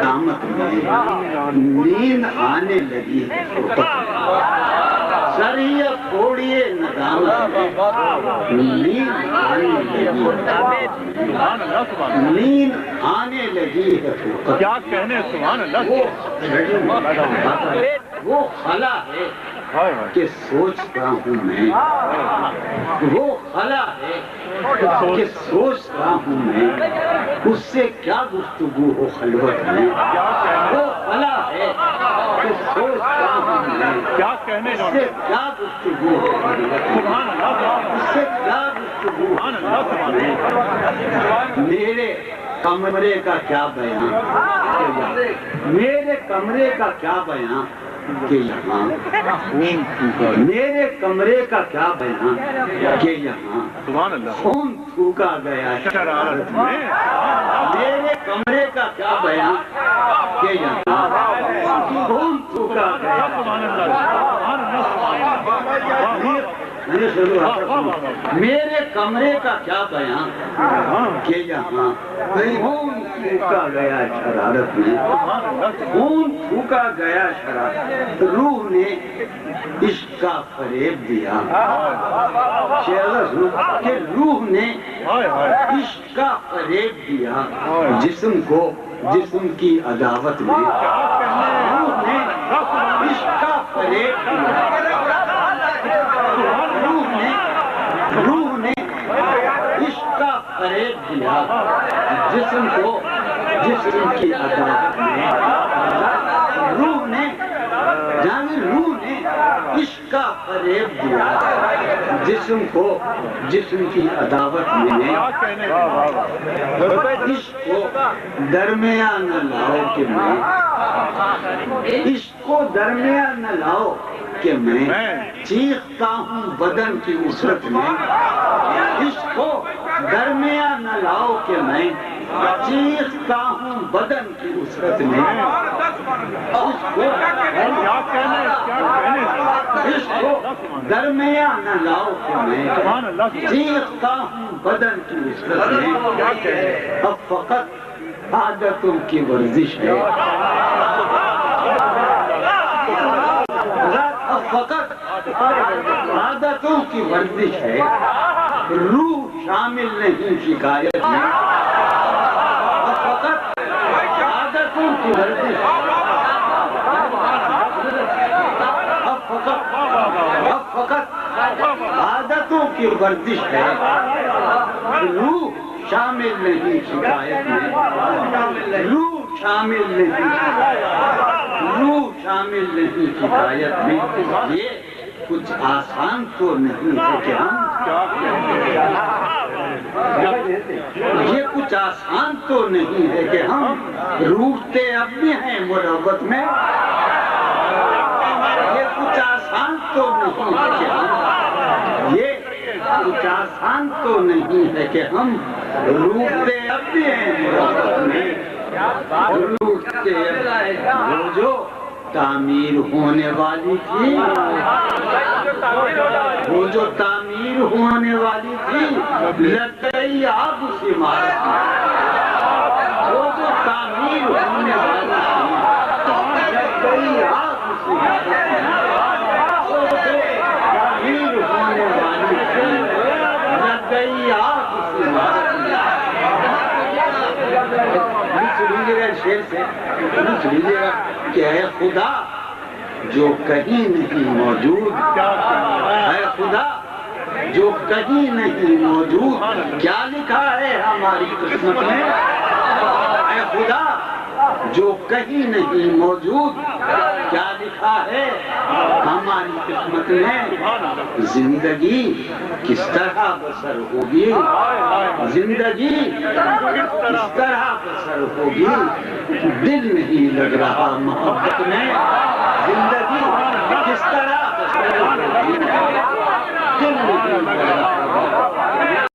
قیامت میں نیند آنے لگی ہے۔ سریہ کوڑیے ندامت نیند آنے لگی نیند آنے لگی ہے۔ کیا کہنے سبحان اللہ۔ وہ خلا ہے کہ سوچتا ہوں میں۔ وہ خلا ہے کہ سوچتا ہوں میں اس سے کیا گفتگو ہو خلوت میں؟ وہ خلا ہے کہ سوچتا ہوں میں کیا کہنے اس سے کیا گفتگو ہو خلوت میں؟ اس سے کیا گفتگو ہو سبحان اللہ۔ میرے کمرے کا کیا بیان؟ میرے کمرے کا کیا بیان؟ کہ یہاں خون پھوکا میرے کمرے کا کیا بیان؟ کہ یہاں خون تھوکا گیا شرارت میں۔ میرے کمرے کا کیا بیان؟ کہ یہاں خون تھوکا گیا میرے کمرے کا کیا بیان؟ کہ یہاں خون تھوکا گیا شرارت میں۔ خون تھوکا گیا شرارت۔ روح نے عشق کا فریب دیا۔ کہ روح نے ہائے ہائے عشق کا فریب دیا۔ جسم کو جسم کی عداوت میں۔ روح نے عشق کا فریب دیا روح نے روح نے عشق کا فریب دیا جسم کو جسم کی عداوت میں روح نے یعنی روح نے عشق کا فریب دیا جسم کو جسم کی عداوت میں عشق کو درمیان نہ لاؤ کہ میں عشق کو درمیان نہ لاؤ کہ میں چیختا ہوں بدن کی اسرت میں، عشق کو درمیان نہ لاؤ کہ میں چیختا ہوں بدن کی اسرت میں عشق کو درمیان لاؤ کہ میں چیختا ہوں بدن کی اسرت میں اب فقط عادتوں کی ورزش ہے۔ اب فقط عادتوں کی ورزش ہے۔ روح شامل نہیں شکایت میں۔ اب فقط عادتوں کی ورزش اب فقط اب فقط عادتوں کی ورزش ہے۔ روح شامل نہیں شکایت میں روح شامل نہیں روح شامل نہیں شکایت میں یہ کچھ آسان تو نہیں ہے کہ ہم کیا؟ یہ کچھ آسان تو نہیں ہے کہ ہم روٹتے اب بھی ہیں مربت میں۔ یہ کچھ آسان تو نہیں ہے کہ ہم یہ کچھ آسان تو نہیں ہے کہ ہم روٹتے اب بھی ہیں مربت میں۔ روٹتے وہ جو تعمیر ہونے والی تھی۔ وہ جو تعمیر ہونے والی تھی لگ گئی آگ اس عمارت میں وہ جو تعمیر ہونے والی تھی لگ گئی آگ اس عمارت میں وہ جو تعمیر ہونے والی تھی لگ گئی آگ اس عمارت میں لکھ لیجیے گا شیر سے لکھ لیجیے گا کہ اے خدا جو کہیں نہیں موجود، اے خدا جو کہیں نہیں موجود، کیا لکھا ہے ہماری قسمت میں؟ اے خدا جو کہیں نہیں موجود کیا لکھا ہے؟ ہماری قسمت میں زندگی کس طرح بسر ہوگی؟ زندگی کس طرح بسر ہوگی؟ دل نہیں لگ رہا محبت میں۔ زندگی کس طرح بسر ہوگی؟ دل نہیں لگ رہا۔